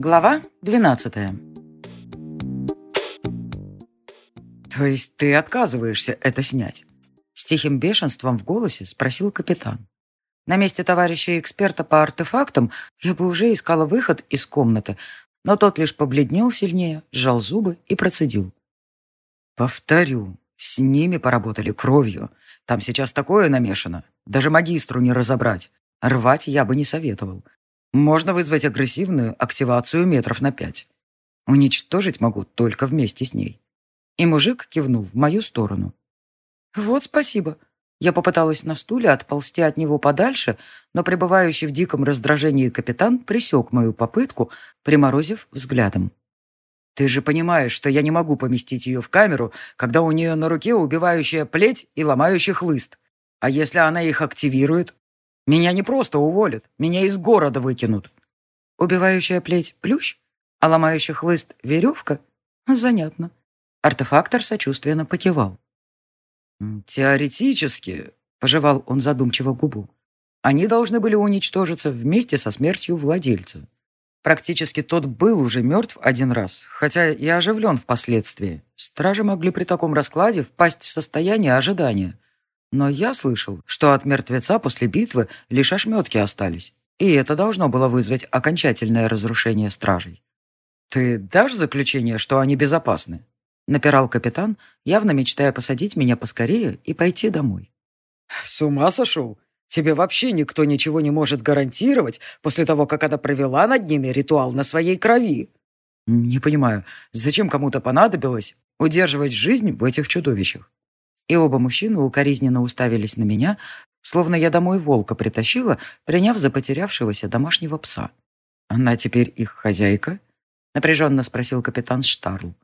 Глава 12 «То есть ты отказываешься это снять?» С тихим бешенством в голосе спросил капитан. На месте товарища-эксперта по артефактам я бы уже искала выход из комнаты, но тот лишь побледнел сильнее, сжал зубы и процедил. «Повторю, с ними поработали кровью. Там сейчас такое намешано. Даже магистру не разобрать. Рвать я бы не советовал. Можно вызвать агрессивную активацию метров на пять. Уничтожить могу только вместе с ней. И мужик кивнул в мою сторону. «Вот спасибо». Я попыталась на стуле отползти от него подальше, но пребывающий в диком раздражении капитан пресек мою попытку, приморозив взглядом. «Ты же понимаешь, что я не могу поместить ее в камеру, когда у нее на руке убивающая плеть и ломающий хлыст. А если она их активирует, меня не просто уволят, меня из города выкинут. Убивающая плеть — плющ, а ломающий хлыст — веревка? Занятно. Артефактор сочувственно покивал. «Теоретически», — пожевал он задумчиво губу, «они должны были уничтожиться вместе со смертью владельца. Практически тот был уже мертв один раз, хотя и оживлен впоследствии. Стражи могли при таком раскладе впасть в состояние ожидания, Но я слышал, что от мертвеца после битвы лишь ошметки остались, и это должно было вызвать окончательное разрушение стражей. «Ты дашь заключение, что они безопасны?» — напирал капитан, явно мечтая посадить меня поскорее и пойти домой. «С ума сошел? Тебе вообще никто ничего не может гарантировать после того, как она провела над ними ритуал на своей крови?» «Не понимаю, зачем кому-то понадобилось удерживать жизнь в этих чудовищах?» и оба мужчины укоризненно уставились на меня, словно я домой волка притащила, приняв за потерявшегося домашнего пса. «Она теперь их хозяйка?» — напряженно спросил капитан Штарл.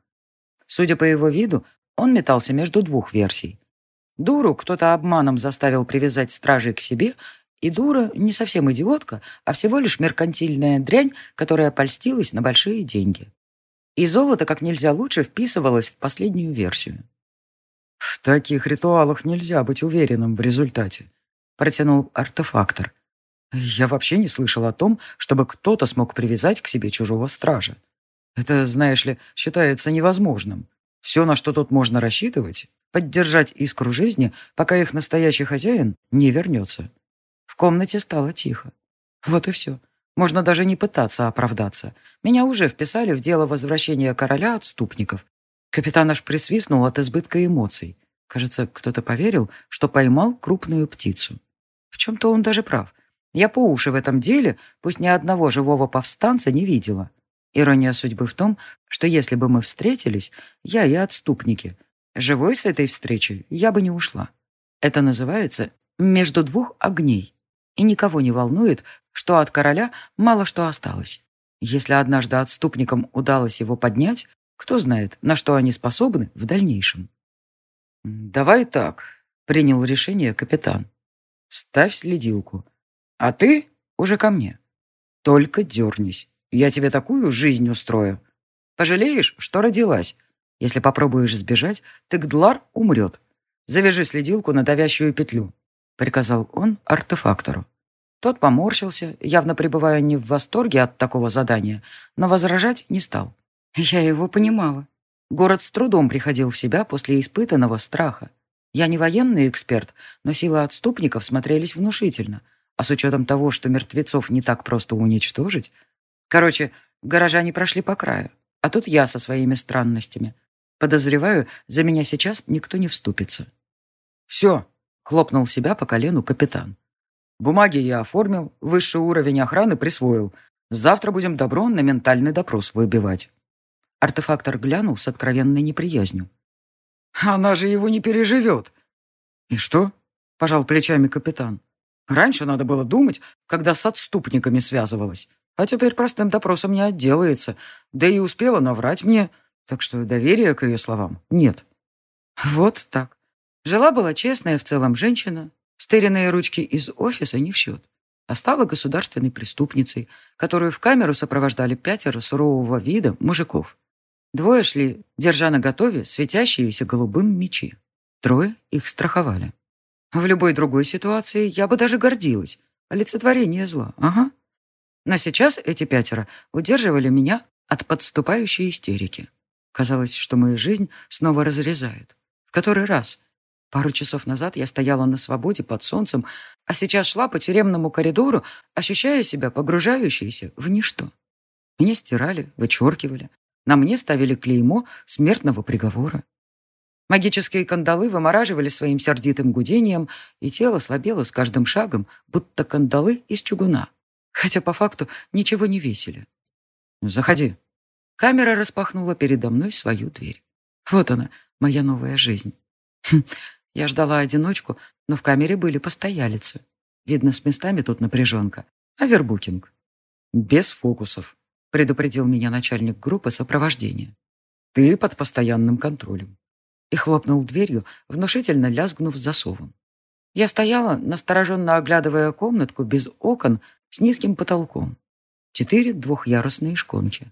Судя по его виду, он метался между двух версий. Дуру кто-то обманом заставил привязать стражей к себе, и дура не совсем идиотка, а всего лишь меркантильная дрянь, которая польстилась на большие деньги. И золото как нельзя лучше вписывалось в последнюю версию. «В В «Таких ритуалах нельзя быть уверенным в результате», — протянул артефактор. «Я вообще не слышал о том, чтобы кто-то смог привязать к себе чужого стража. Это, знаешь ли, считается невозможным. Все, на что тут можно рассчитывать, поддержать искру жизни, пока их настоящий хозяин не вернется». В комнате стало тихо. Вот и все. Можно даже не пытаться оправдаться. Меня уже вписали в дело возвращения короля отступников, Капитан аж присвистнул от избытка эмоций. Кажется, кто-то поверил, что поймал крупную птицу. В чем-то он даже прав. Я по уши в этом деле, пусть ни одного живого повстанца не видела. Ирония судьбы в том, что если бы мы встретились, я и отступники, живой с этой встречи я бы не ушла. Это называется «между двух огней». И никого не волнует, что от короля мало что осталось. Если Кто знает, на что они способны в дальнейшем. «Давай так», — принял решение капитан. «Ставь следилку. А ты уже ко мне. Только дернись. Я тебе такую жизнь устрою. Пожалеешь, что родилась. Если попробуешь сбежать, ты умрет. Завяжи следилку на давящую петлю», — приказал он артефактору. Тот поморщился, явно пребывая не в восторге от такого задания, но возражать не стал. Я его понимала. Город с трудом приходил в себя после испытанного страха. Я не военный эксперт, но силы отступников смотрелись внушительно. А с учетом того, что мертвецов не так просто уничтожить... Короче, горожане прошли по краю. А тут я со своими странностями. Подозреваю, за меня сейчас никто не вступится. «Все», — хлопнул себя по колену капитан. «Бумаги я оформил, высший уровень охраны присвоил. Завтра будем добро на ментальный допрос выбивать». Артефактор глянул с откровенной неприязнью. «Она же его не переживет!» «И что?» — пожал плечами капитан. «Раньше надо было думать, когда с отступниками связывалась, а теперь простым допросом не отделается, да и успела наврать мне, так что доверия к ее словам нет». Вот так. Жила-была честная в целом женщина, стыренные ручки из офиса не в счет, а стала государственной преступницей, которую в камеру сопровождали пятеро сурового вида мужиков. Двое шли, держа на готове светящиеся голубым мечи. Трое их страховали. В любой другой ситуации я бы даже гордилась. Олицетворение зла, ага. Но сейчас эти пятеро удерживали меня от подступающей истерики. Казалось, что мою жизнь снова разрезают. В который раз? Пару часов назад я стояла на свободе под солнцем, а сейчас шла по тюремному коридору, ощущая себя погружающейся в ничто. Меня стирали, вычеркивали. На мне ставили клеймо смертного приговора. Магические кандалы вымораживали своим сердитым гудением, и тело слабело с каждым шагом, будто кандалы из чугуна, хотя по факту ничего не весили. «Заходи». Камера распахнула передо мной свою дверь. Вот она, моя новая жизнь. Хм, я ждала одиночку, но в камере были постоялицы. Видно, с местами тут напряженка. Авербукинг. Без фокусов, предупредил меня начальник группы сопровождения. Ты под постоянным контролем и хлопнул дверью, внушительно лязгнув засовом. Я стояла, настороженно оглядывая комнатку без окон с низким потолком. Четыре двухъярусные шконки.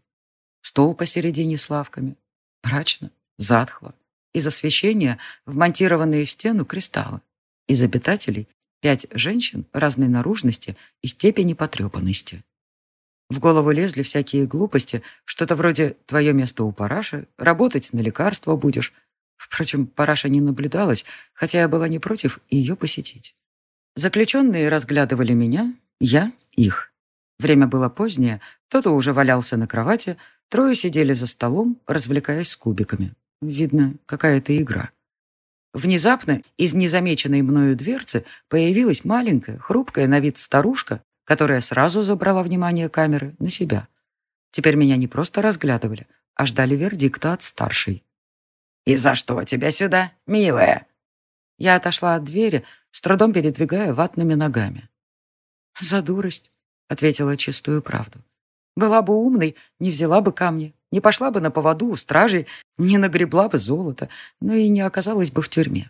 Стол посередине с лавками. Мрачно, затхло. Из освещения вмонтированные в стену кристаллы. Из обитателей пять женщин разной наружности и степени потрепанности. В голову лезли всякие глупости, что-то вроде «твое место у параши», «работать на лекарство будешь», Впрочем, параша не наблюдалась, хотя я была не против ее посетить. Заключенные разглядывали меня, я их. Время было позднее, кто-то уже валялся на кровати, трое сидели за столом, развлекаясь с кубиками. Видно, которая сразу забрала внимание камеры на себя. Теперь меня не просто разглядывали, а ждали вердикта от старшей. «И за что тебя сюда, милая?» Я отошла от двери, с трудом передвигая ватными ногами. «За дурость», — ответила чистую правду. «Была бы умной, не взяла бы камни, не пошла бы на поводу у стражей, не нагребла бы золото, но и не оказалась бы в тюрьме».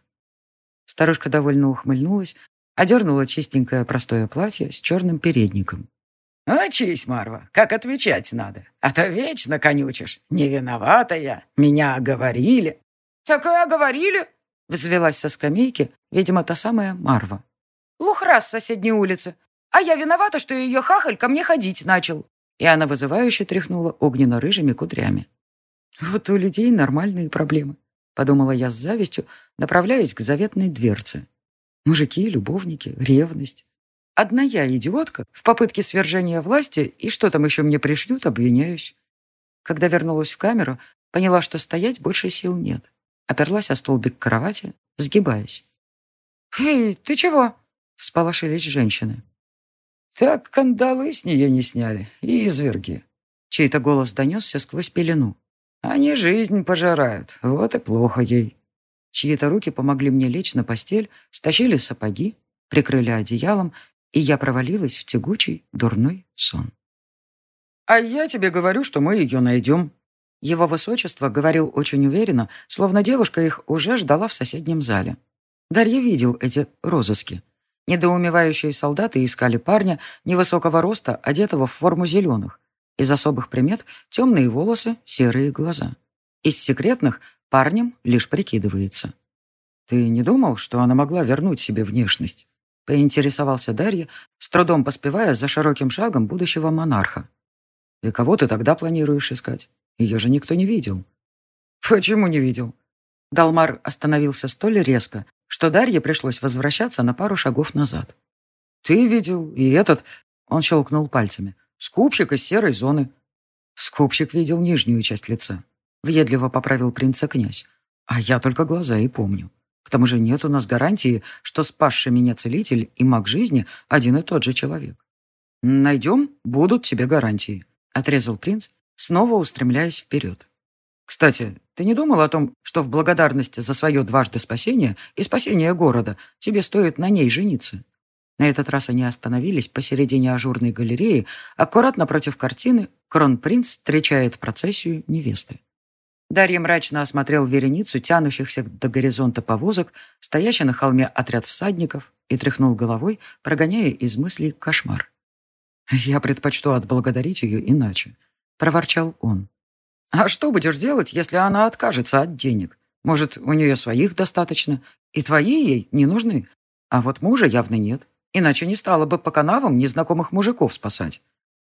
Старушка довольно ухмыльнулась, одернула чистенькое простое платье с черным передником. «Учись, Марва, как отвечать надо, а то вечно конючишь. Не виновата я, меня оговорили». «Так и оговорили», — взвелась со скамейки, видимо, та самая Марва. «Лухра с соседней улицы. А я виновата, что ее хахаль ко мне ходить начал». И она вызывающе тряхнула огненно-рыжими кудрями. «Вот у людей нормальные проблемы», — подумала я с завистью, направляясь к заветной дверце. «Мужики, любовники, ревность. Одна я, идиотка, в попытке свержения власти, и что там еще мне пришьют, обвиняюсь». Когда вернулась в камеру, поняла, что стоять больше сил нет оперлась о столбик кровати, сгибаясь. «Эй, ты чего?» — всполошились женщины. «Так кандалы с нее не сняли, и изверги». Чей-то голос донесся сквозь пелену. «Они жизнь пожирают, вот и плохо ей». Чьи-то руки помогли мне лечь на постель, стащили сапоги, прикрыли одеялом, и я провалилась парнем, лишь прикидывается. «Ты не думал, что она могла вернуть себе внешность?» — поинтересовался Дарья, с трудом поспевая за широким шагом будущего монарха. «И кого ты тогда планируешь искать? Ее же никто не видел». «Почему не видел?» Далмар остановился столь резко, что Дарье пришлось возвращаться на пару шагов назад. «Ты видел, и этот...» — он щелкнул пальцами. «Скупщик из серой зоны». Скупщик видел нижнюю часть лица, Въедливо поправил принца князь. А я только глаза и помню. К тому же нет у нас гарантии, что спасший меня целитель и маг жизни один и тот же человек. «Найдем, будут тебе гарантии», — отрезал принц, снова устремляясь вперед. «Кстати, ты не думал о том, что в благодарность за свое дважды спасение и спасение города тебе стоит на ней жениться?» На этот раз они остановились посередине ажурной галереи, аккуратно против картины «Кронпринц встречает процессию невесты». Дарья мрачно осмотрел вереницу тянущихся до горизонта повозок, стоящий на холме отряд всадников, и тряхнул головой, прогоняя из мыслей кошмар. «Я предпочту отблагодарить ее иначе», — проворчал он. «А что будешь делать, если она откажется от денег? Может, у нее своих достаточно, и твои ей не нужны? А вот мужа явно нет, иначе не стала бы по канавам незнакомых мужиков спасать».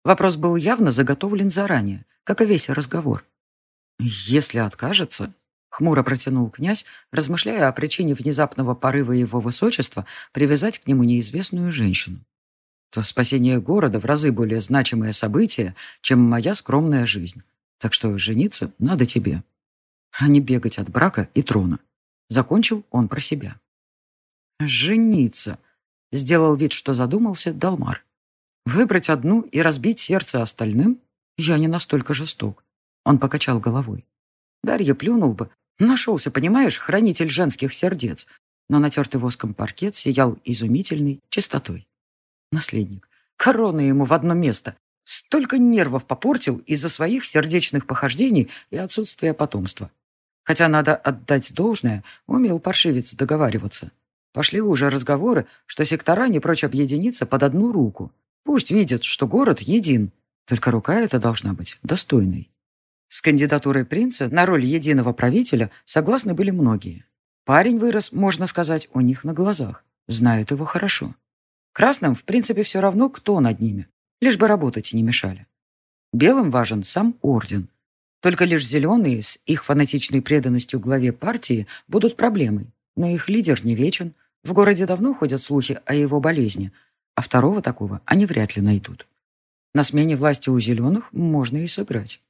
Вопрос был явно заготовлен заранее, как и весь разговор. «Если откажется...» — хмуро протянул князь, размышляя о причине внезапного порыва его высочества привязать к нему неизвестную женщину. «То спасение города в разы более значимое событие, чем моя скромная жизнь. Так что жениться надо тебе, а не бегать от брака и трона». Закончил он про себя. «Жениться», — сделал Он покачал головой. Дарья плюнул бы. Нашелся, понимаешь, хранитель женских сердец. Но натертый воском паркет сиял изумительной чистотой. Наследник. Корона ему в одно место. Столько нервов попортил из-за своих сердечных похождений и отсутствия потомства. Хотя надо отдать должное, умел паршивец договариваться. Пошли уже разговоры, что сектора не прочь объединиться под одну руку. Пусть видят, что город един. Только рука эта должна быть достойной. С кандидатурой принца на роль единого правителя согласны были многие. Парень вырос, можно сказать, у них на глазах. Знают его хорошо. Красным, в принципе, все равно, кто над ними, лишь бы работать не мешали. Белым важен сам орден. Только лишь зеленые с их фанатичной преданностью главе партии будут проблемой. Но их лидер не вечен. В городе давно ходят слухи о его болезни, а второго такого они вряд ли найдут. На смене власти у зеленых можно и сыграть. «А ты подумай, не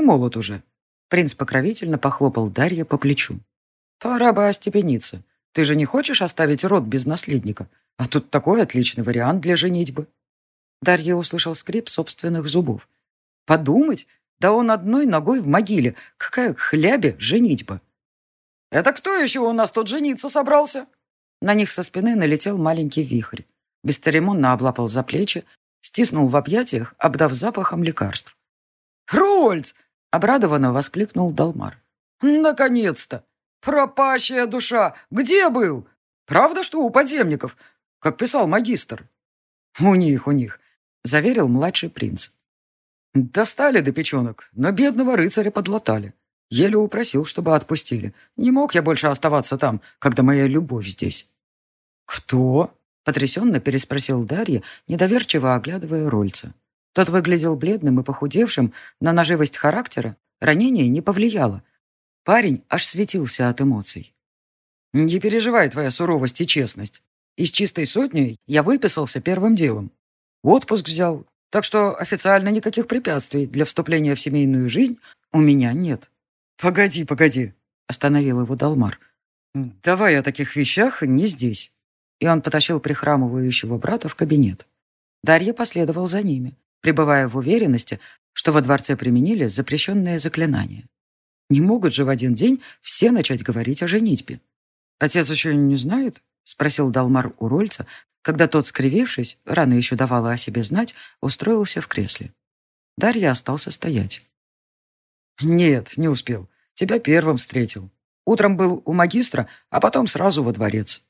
молод уже». Принц покровительно похлопал Дарья по плечу. «Пора бы остепениться. Ты же не хочешь оставить род без наследника? А тут такой отличный вариант для женитьбы». Дарья услышал скрип собственных зубов. «Подумать? Да он одной ногой в могиле. Какая к хлябе женитьба!» «Это кто еще у нас тут жениться собрался?» На них со спины налетел маленький «Рольц!» — обрадованно воскликнул Далмар. «Наконец-то! Пропащая душа! Где был? Правда, что у подземников? Как писал магистр». «У них, у них!» — заверил младший принц. «Достали до печенок, но бедного рыцаря подлатали. Еле упросил, чтобы отпустили. Не мог я больше оставаться там, когда моя любовь здесь». «Кто?» — потрясенно переспросил Дарья, недоверчиво оглядывая Рольца. Тот выглядел бледным и похудевшим, но на живость характера ранение не повлияло. Парень аж светился от эмоций. «Не переживай твоя суровость и честность. Из чистой сотни я выписался первым делом. Отпуск взял, так что официально никаких препятствий для вступления в семейную жизнь у меня нет. «Погоди, погоди», — остановил его Далмар. «Давай о таких вещах не здесь». И он потащил прихрамывающего брата в кабинет. Дарья последовал за ними, Пребывая в уверенности, что во дворце применили запрещенное заклинание. Не могут же в один день все начать говорить о женитьбе. «Отец еще не знает?» — спросил Далмар у Рольца, когда тот, скривившись, рано еще давала о себе знать, устроился в кресле. Дарья остался стоять. «Нет, не успел. Тебя первым встретил. Утром был у магистра, а потом сразу во дворец».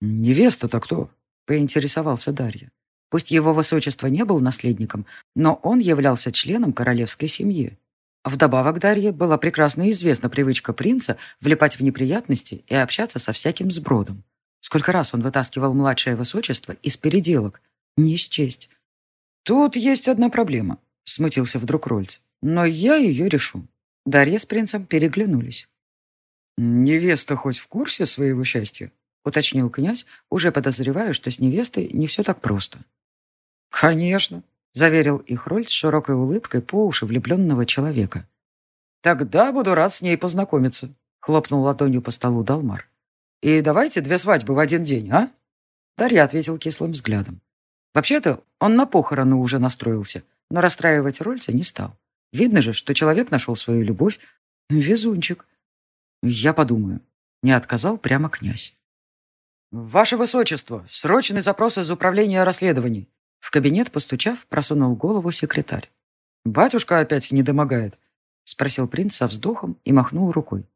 «Невеста-то кто?» — поинтересовался Дарья. Пусть его высочество не был наследником, но он являлся членом королевской семьи. Вдобавок Дарье была прекрасно известна привычка принца влипать в неприятности и общаться со всяким сбродом. Сколько раз он вытаскивал младшее высочество из переделок. Не счесть. «Тут есть одна проблема», — смутился вдруг Рольц. «Но я ее решу. Дарья с принцем переглянулись. «Невеста хоть в курсе своего счастья?» — уточнил князь, уже подозревая, что с невестой не все так просто. «Конечно!» — заверил их Роль с широкой улыбкой по уши влюбленного человека. «Тогда буду рад с ней познакомиться», — хлопнул ладонью по столу Далмар. «И давайте две свадьбы в один день, а?» Дарья ответил кислым взглядом. Вообще-то он на похороны уже настроился, но расстраивать Рольца не стал. Видно же, что человек нашел свою любовь. Везунчик. Я подумаю. Не отказал прямо князь. «Ваше Высочество, срочный запрос из Управления расследований кабинет постучав, просунул голову секретарь. «Батюшка опять не домогает?» — спросил принц со вздохом и махнул рукой.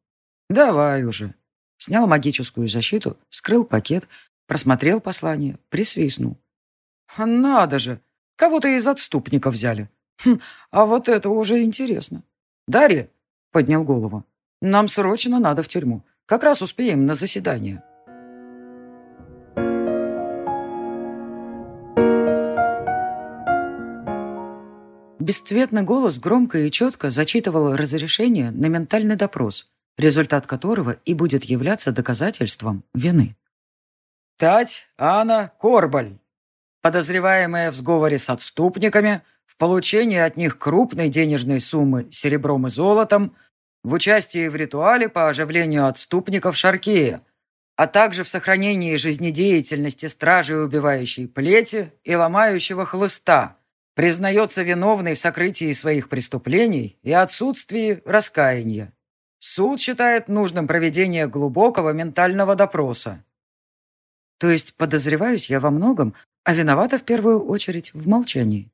«Давай уже». Снял магическую защиту, вскрыл пакет, просмотрел послание, присвистнул. «Надо же! Кого-то из отступников взяли. Хм, а вот это уже интересно. Дарья!» — поднял голову. «Нам срочно надо в тюрьму. Как раз успеем на заседание». Бесцветный голос громко и четко зачитывал разрешение на ментальный допрос, результат которого и будет являться доказательством вины. Тать Анна Корбаль, подозреваемая в сговоре с отступниками, в получении от них крупной денежной суммы серебром и золотом, в участии в ритуале по оживлению отступников Шаркея, а также в сохранении жизнедеятельности стражей Признается виновной в сокрытии своих преступлений и отсутствии раскаяния. Суд считает нужным проведение глубокого ментального допроса. То есть подозреваюсь я во многом, а виновата в первую очередь в молчании.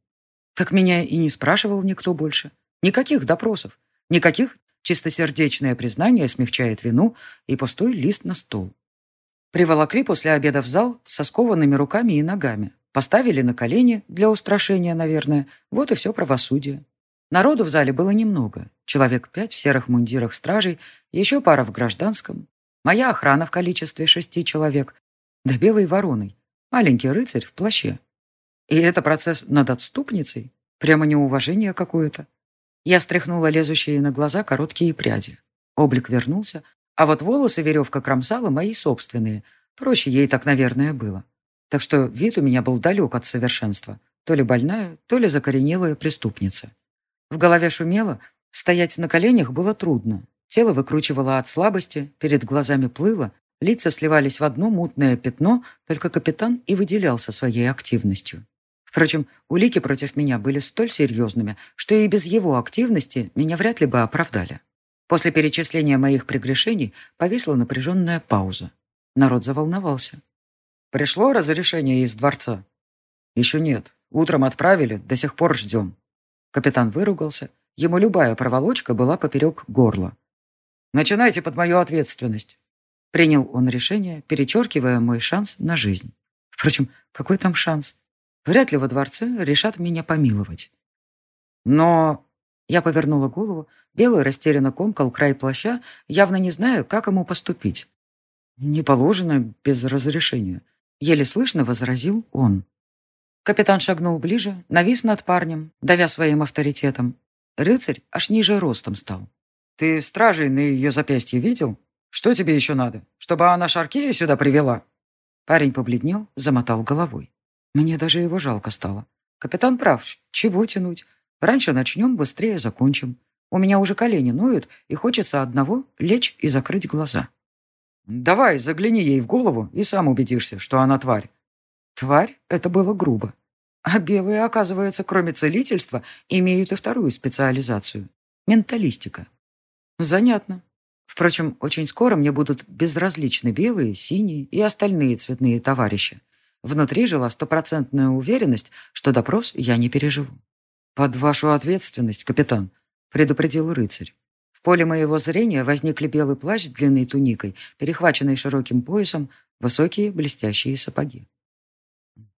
Так меня и не спрашивал никто больше. Никаких допросов, никаких чистосердечное признание смягчает вину и пустой лист на стол. Приволокли после обеда в зал со скованными руками и ногами. Поставили на колени, для устрашения, наверное. Вот и все правосудие. Народу в зале было немного. Человек пять в серых мундирах стражей, еще пара в гражданском. Моя охрана в количестве шести человек, да белой вороной. Маленький рыцарь в плаще. И это процесс над отступницей? Прямо неуважение какое-то. Я стряхнула лезущие на глаза короткие пряди. Облик вернулся, а вот волосы веревка кромсала мои собственные. Проще ей так, наверное, было. Так что вид у меня был далек от совершенства. То ли больная, то ли закоренелая преступница. В голове шумело, стоять на коленях было трудно. Тело выкручивало от слабости, перед глазами плыло, лица сливались в одно мутное пятно, только капитан и выделялся своей активностью. Впрочем, улики против меня были столь серьезными, что и без его активности меня вряд ли бы оправдали. После перечисления моих прегрешений повисла напряженная пауза. Народ заволновался. «Пришло разрешение из дворца?» «Еще нет. Утром отправили, до сих пор ждем». Капитан выругался. Ему любая проволочка была поперек горла. «Начинайте под мою ответственность. Принял он решение, перечеркивая мой шанс на жизнь. Впрочем, какой там шанс? Вряд ли во дворце решат меня помиловать. Но... Я повернула голову, белый растерянно комкал край плаща, явно не знаю, как ему поступить. «Не положено без разрешения», — еле слышно возразил он. Капитан шагнул ближе, навис над парнем, давя своим авторитетом. Рыцарь аж ниже ростом стал. «Ты стражей на ее запястье видел?» Что тебе еще надо? Чтобы она Шаркея сюда привела?» Парень побледнел, замотал головой. Мне даже его жалко стало. Капитан прав. Чего тянуть? Раньше начнем, быстрее закончим. У меня уже колени ноют, и хочется одного лечь и закрыть глаза. «Давай, загляни ей в голову и сам убедишься, что она тварь». Тварь — это было грубо. А белые, оказывается, кроме целительства, имеют и вторую специализацию — менталистика. Занятно. Впрочем, очень скоро мне будут безразличны белые, синие и остальные цветные товарищи. Внутри жила стопроцентная уверенность, что допрос я не переживу. «Под вашу ответственность, капитан», — предупредил рыцарь. В поле моего зрения возникли белый плащ с длинной туникой, перехваченный широким поясом, высокие блестящие сапоги.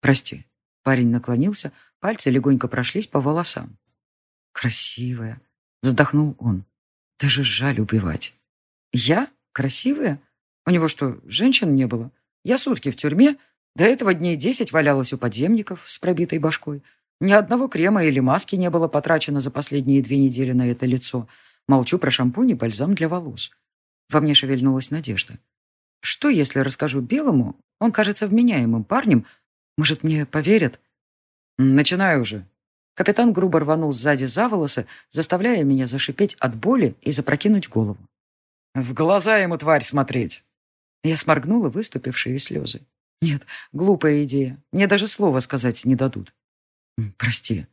«Прости». Парень наклонился, пальцы легонько прошлись по волосам. «Красивая», — вздохнул он. «Даже жаль убивать». Я? Красивая? У него что, женщин не было? Я сутки в тюрьме, до этого дней десять валялась у подземников с пробитой башкой. Ни одного крема или маски не было потрачено за последние Молчу про шампунь и бальзам для волос. Во мне шевельнулась надежда. Что, если расскажу Белому? Он кажется вменяемым парнем. Может, мне поверят? Начинаю уже. Капитан грубо рванул сзади за волосы, заставляя меня зашипеть от боли и запрокинуть голову. «В глаза ему, тварь, смотреть!» Я сморгнула выступившие слезы. «Нет, глупая идея. Мне даже слова сказать не дадут». «Прости».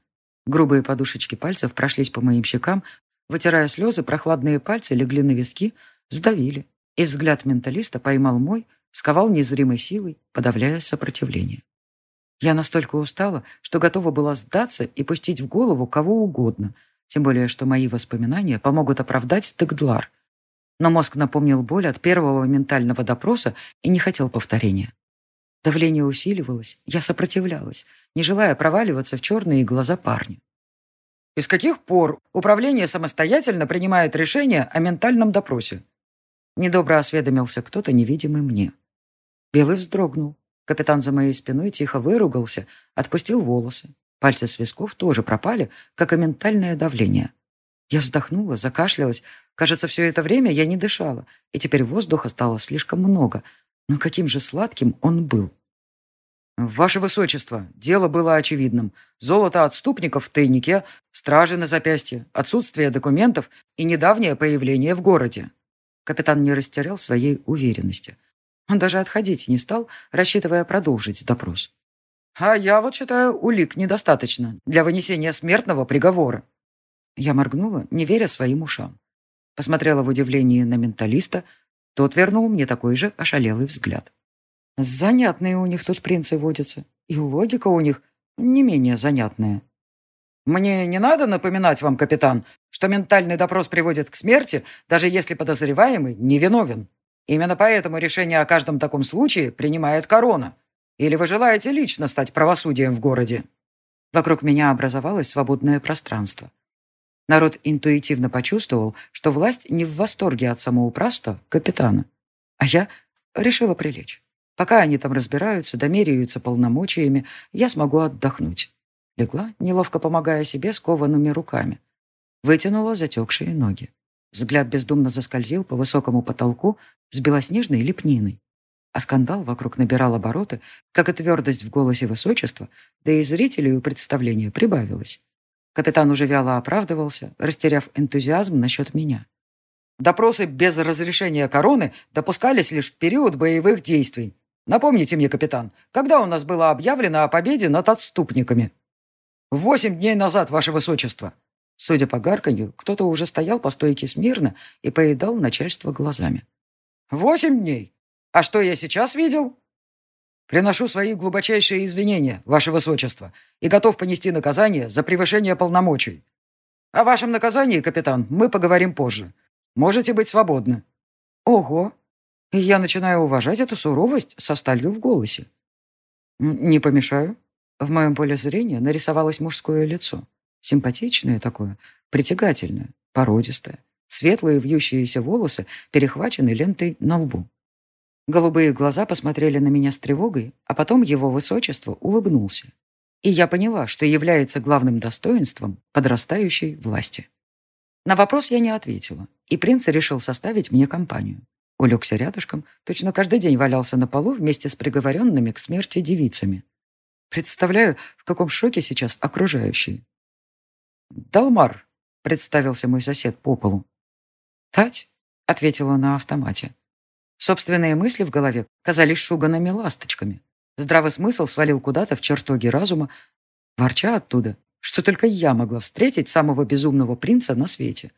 Грубые подушечки пальцев прошлись по моим щекам, вытирая слезы, прохладные пальцы легли на виски, сдавили. И взгляд менталиста поймал мой, сковал незримой силой, подавляя сопротивление. Я настолько устала, что готова была сдаться и пустить в голову кого угодно, тем более, что мои воспоминания помогут оправдать Тегдлар, но мозг напомнил боль от первого ментального допроса и не хотел повторения. Давление усиливалось, я сопротивлялась, не желая проваливаться в черные глаза парня. «Из каких пор управление самостоятельно принимает решение о ментальном допросе?» Недобро осведомился кто-то, невидимый мне. Белый вздрогнул. Капитан за моей спиной тихо выругался, отпустил волосы. Пальцы с висков тоже пропали, как и ментальное давление. Я вздохнула, закашлялась. Кажется, все это время я не дышала, и теперь воздуха стало слишком много. Но каким же сладким он был. «Ваше Высочество, дело было очевидным. Золото отступников в тайнике, стражи на запястье, отсутствие документов и недавнее появление в городе». Капитан не растерял своей уверенности. Он даже отходить не стал, рассчитывая продолжить допрос. «А я вот считаю, улик недостаточно для вынесения смертного приговора». Я моргнула, не веря своим ушам. Посмотрела в удивлении на менталиста. Тот вернул мне такой же ошалелый взгляд. Занятные у них тут принцы водятся. И логика у них не менее занятная. Мне не надо напоминать вам, капитан, что ментальный допрос приводит к смерти, даже если подозреваемый невиновен. Именно поэтому решение о каждом таком случае принимает корона. Или вы желаете лично стать правосудием в городе? Вокруг меня образовалось свободное пространство. Народ интуитивно почувствовал, что власть не в восторге от самоуправства капитана. А я решила прилечь. Пока они там разбираются, домеряются полномочиями, я смогу отдохнуть. Легла, неловко помогая себе скованными руками. Вытянула затекшие ноги. Взгляд бездумно заскользил по высокому потолку с белоснежной лепниной. А скандал вокруг набирал обороты, как и твердость в голосе высочества, да и зрителей у представления прибавилось. Капитан уже вяло оправдывался, растеряв энтузиазм насчет меня. Допросы без разрешения короны допускались лишь в период боевых действий. Напомните мне, капитан, когда у нас было объявлено о победе над отступниками? Восемь дней назад, ваше высочество. Судя по гарканью, кто-то уже стоял по стойке смирно и поедал начальство глазами. Восемь дней? А что я сейчас видел? Приношу свои глубочайшие извинения, ваше высочество, и готов понести наказание за превышение полномочий. О вашем наказании, капитан, мы поговорим позже. Можете быть свободны. Ого, и Я начинаю уважать эту суровость со сталью в голосе. «Не помешаю». В моем поле зрения нарисовалось мужское лицо. Симпатичное такое, притягательное, породистое. Светлые вьющиеся волосы перехвачены лентой на лбу. Голубые глаза посмотрели на меня с тревогой, а потом его высочество улыбнулся. И я поняла, что является главным достоинством подрастающей власти. На вопрос я не ответила, и принц решил составить мне компанию. Улегся рядышком, точно каждый день валялся на полу вместе с приговоренными к смерти девицами. Представляю, в каком шоке сейчас окружающие. «Далмар», — представился мой сосед по полу. «Тать», — ответила на автомате. Собственные мысли в голове казались шуганными ласточками. Здравый смысл свалил куда-то в чертоги разума, ворча оттуда, что только я могла встретить самого безумного принца на свете.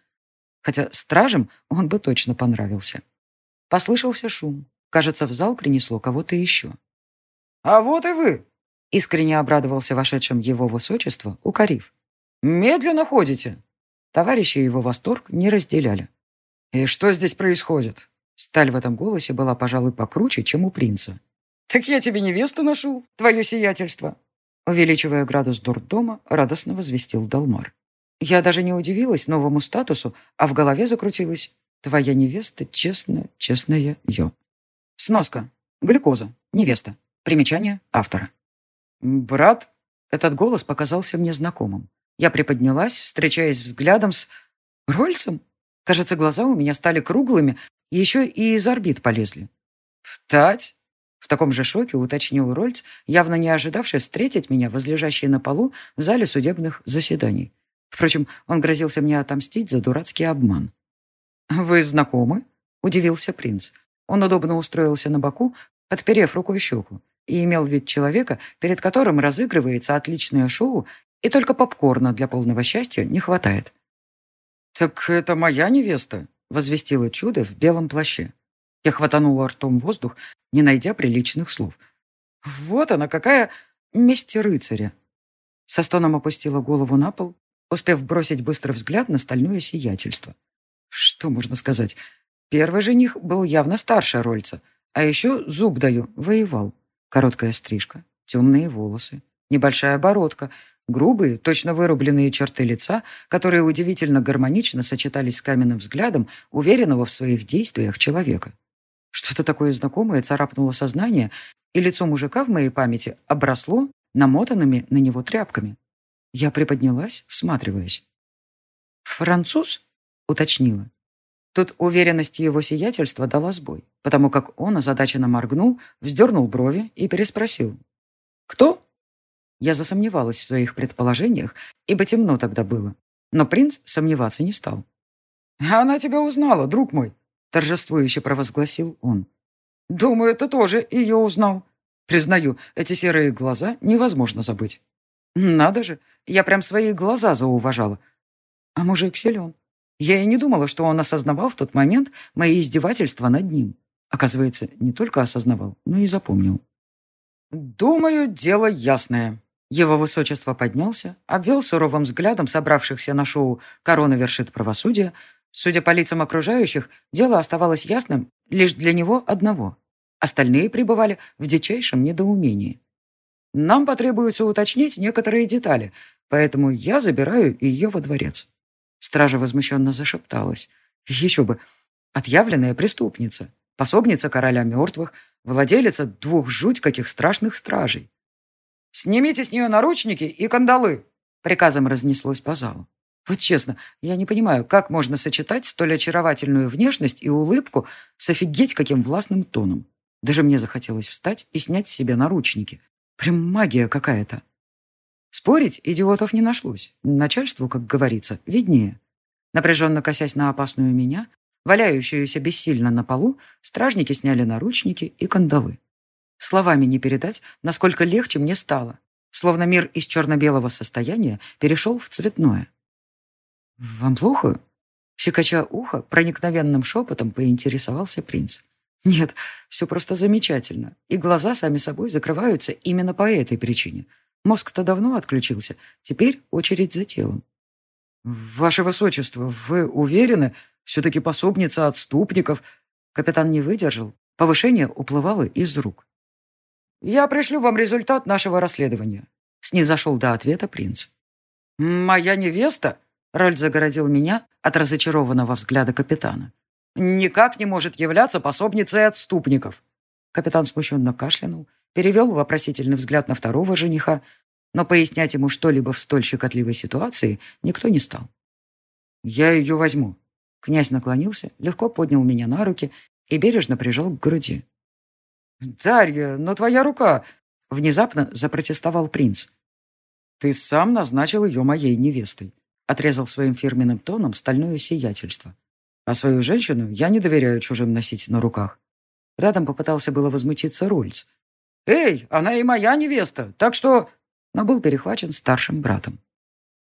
Хотя стражем он бы точно понравился. Послышался шум. Кажется, в зал принесло кого-то еще. «А вот и вы!» — искренне обрадовался вошедшим его высочество, укорив. «Медленно ходите!» Товарищи его восторг не разделяли. «И что здесь происходит?» Сталь в этом голосе была, пожалуй, покруче, чем у принца. «Так я тебе невесту нашел, твое сиятельство!» Увеличивая градус дурдома, радостно возвестил Далмар. Я даже не удивилась новому статусу, а в голове закрутилась Твоя невеста честная, честная я. Сноска. Глюкоза. Невеста. Примечание автора. Брат? Этот голос показался мне знакомым. Я приподнялась, встречаясь взглядом с... Рольцем? Кажется, глаза у меня стали круглыми, еще и из орбит полезли. «Втать?» В таком же шоке уточнил Рольц, явно не ожидавший встретить меня, возлежащей на полу в зале судебных заседаний. Впрочем, он грозился мне отомстить за дурацкий обман. «Вы знакомы?» – удивился принц. Он удобно устроился на боку, подперев рукой щеку, и имел вид человека, перед которым разыгрывается отличное шоу, и только попкорна для полного счастья не хватает. «Так это моя невеста», — возвестила чудо в белом плаще. Я хватанула ртом воздух, не найдя приличных слов. «Вот она какая месть рыцаря!» Со стоном опустила голову на пол, успев бросить быстрый взгляд на стальное сиятельство. Что можно сказать? Первый жених был явно старше Рольца, а еще, зуб даю, воевал. Короткая стрижка, темные волосы, небольшая бородка, грубые, точно вырубленные черты лица, которые удивительно гармонично сочетались с каменным взглядом уверенного в своих действиях человека. Что-то такое знакомое царапнуло сознание, и лицо мужика в моей памяти обросло намотанными на него тряпками. Я приподнялась, всматриваясь. «Француз?» — уточнила. Тут уверенность его сиятельства дала сбой, потому как он озадаченно моргнул, вздернул брови и переспросил. «Кто?» Я засомневалась в своих предположениях, ибо темно тогда было. Но принц сомневаться не стал. «Она тебя узнала, друг мой», — торжествующе провозгласил он. «Думаю, ты тоже ее узнал. Признаю, эти серые глаза невозможно забыть. Надо же, я прям свои глаза зауважала. А мужик силен. Я и не думала, что он осознавал в тот момент мои издевательства над ним. Оказывается, не только осознавал, но и запомнил. «Думаю, дело ясное». Его высочество поднялся, обвел суровым взглядом собравшихся на шоу «Корона вершит правосудие». Судя по лицам окружающих, дело оставалось ясным лишь для него одного. Остальные пребывали в дичайшем недоумении. «Нам потребуется уточнить некоторые детали, поэтому я забираю ее во дворец». Стража возмущенно зашепталась. Еще бы, отъявленная преступница, пособница короля мертвых, владелица двух жуть каких страшных стражей. «Снимите с нее наручники и кандалы!» Приказом разнеслось по залу. Вот честно, я не понимаю, как можно сочетать столь очаровательную внешность и улыбку с офигеть каким властным тоном. Даже мне захотелось встать и снять с себя наручники. Прям магия какая-то. Спорить идиотов не нашлось. Начальству, как говорится, виднее. Напряженно косясь на опасную меня, валяющуюся бессильно на полу, стражники сняли наручники и кандалы. Словами не передать, насколько легче мне стало. Словно мир из черно-белого состояния перешел в цветное. «Вам плохо?» Щекоча ухо, проникновенным шепотом поинтересовался принц. «Нет, все просто замечательно. И глаза сами собой закрываются именно по этой причине». Мозг то давно отключился. Теперь очередь за телом. «Ваше Высочество, вы уверены? Все-таки пособница отступников...» Капитан не выдержал. Повышение уплывало из рук. «Я пришлю вам результат нашего расследования», — снизошел до ответа принц. «Моя невеста?» — Роль загородил меня от разочарованного взгляда капитана. «Никак не может являться пособницей отступников». Капитан смущенно кашлянул, перевел вопросительный взгляд на второго жениха, но пояснять ему что-либо в столь щекотливой ситуации никто не стал. «Я ее возьму». Князь наклонился, легко поднял меня на руки и бережно прижал к груди. «Дарья, но твоя рука!» Внезапно запротестовал принц. «Ты сам назначил ее моей невестой», отрезал своим фирменным тоном стальное сиятельство. «А свою женщину я не доверяю чужим носить на руках». Рядом попытался было возмутиться Рольц, «Эй, она и моя невеста, так что...» Но был перехвачен старшим братом.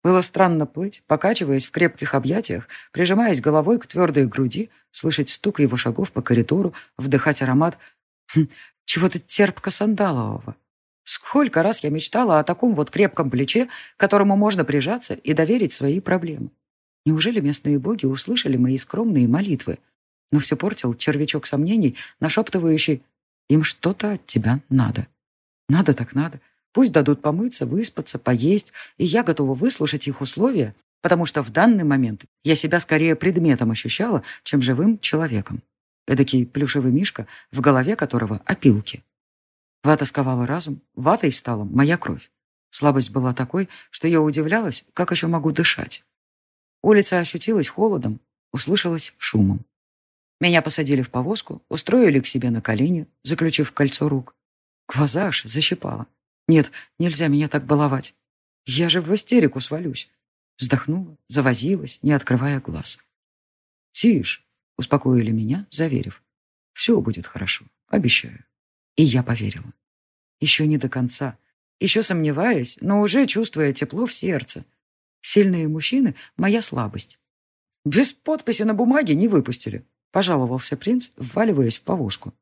Было странно плыть, покачиваясь в крепких объятиях, прижимаясь головой к твердой груди, слышать стук его шагов по коридору, вдыхать аромат хм, чего-то терпко-сандалового. Сколько раз я мечтала о таком вот крепком плече, к которому можно прижаться и доверить свои проблемы. Неужели местные боги услышали мои скромные молитвы? Но все портил червячок сомнений, нашептывающий им что-то от тебя надо. Надо так надо. Пусть дадут помыться, выспаться, поесть, и я готова выслушать их условия, потому что в данный момент я себя скорее предметом ощущала, чем живым человеком. Эдакий плюшевый мишка, в голове которого опилки. Вата сковала разум, ватой стала моя кровь. Слабость была такой, что я удивлялась, как еще могу дышать. Улица ощутилась холодом, услышалась шумом. Меня посадили в повозку, устроили к себе на колени, заключив кольцо рук. Глаза аж защипало. Нет, нельзя меня так баловать. Я же в истерику свалюсь. Вздохнула, завозилась, не открывая глаз. «Тише», — успокоили меня, заверив. «Все Пожаловался принц, вваливаясь в повозку.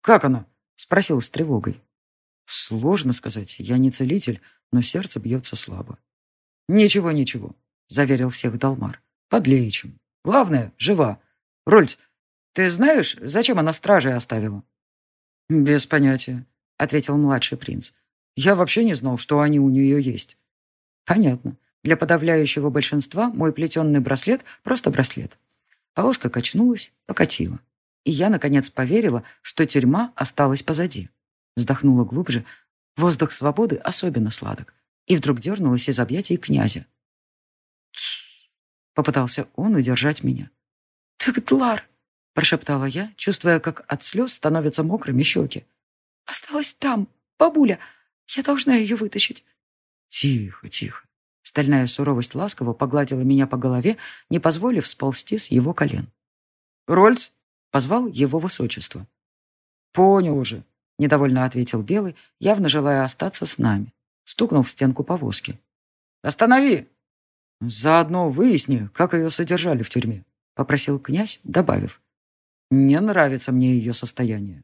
«Как она?» — спросил с тревогой. «Сложно сказать, я не целитель, но сердце бьется слабо». «Ничего, ничего», — заверил всех Далмар. «Подлечим. Главное, жива. Рольц, ты знаешь, зачем она стражей оставила?» «Без понятия», — ответил младший принц. «Я вообще не знал, что они у нее есть». «Понятно. Для подавляющего большинства мой плетенный браслет — просто браслет. Павлос качнулась, покатила. И я, наконец, поверила, что тюрьма осталась позади. Вздохнула глубже. Воздух свободы особенно сладок. И вдруг дернулась из объятий князя. «Тссс!» — попытался он удержать меня. «Так, Длар!» — прошептала я, чувствуя, как от слез становятся мокрыми щеки. «Осталась там, бабуля. Я должна ее вытащить». «Тихо, тихо. Стальная суровость ласково погладила меня по голове, не позволив сползти с его колен. «Рольц!» — позвал его высочество. «Понял уже», — недовольно ответил Белый, явно желая остаться с нами. Стукнул в стенку повозки. «Останови!» «Заодно выясни, как ее содержали в тюрьме», — попросил князь, добавив. «Не нравится мне ее состояние».